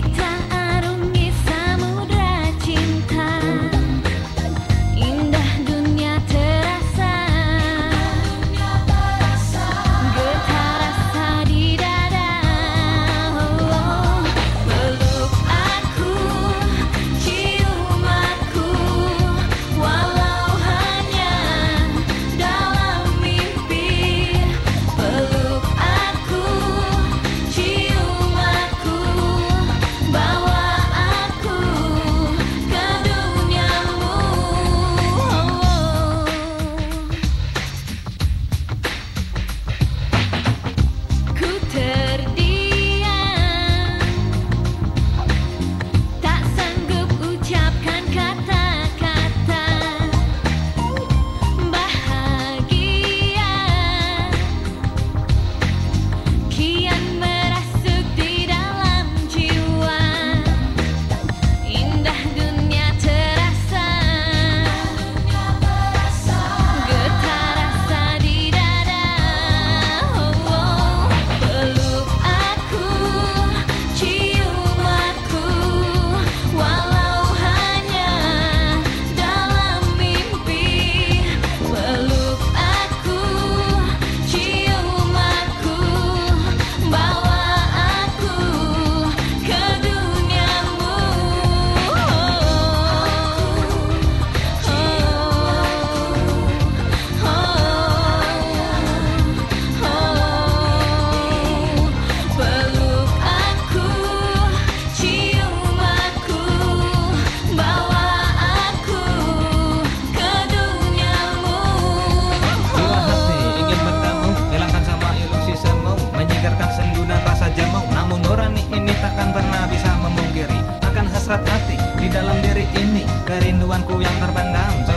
他。Di dalam diri ini Kerinduanku yang terpendam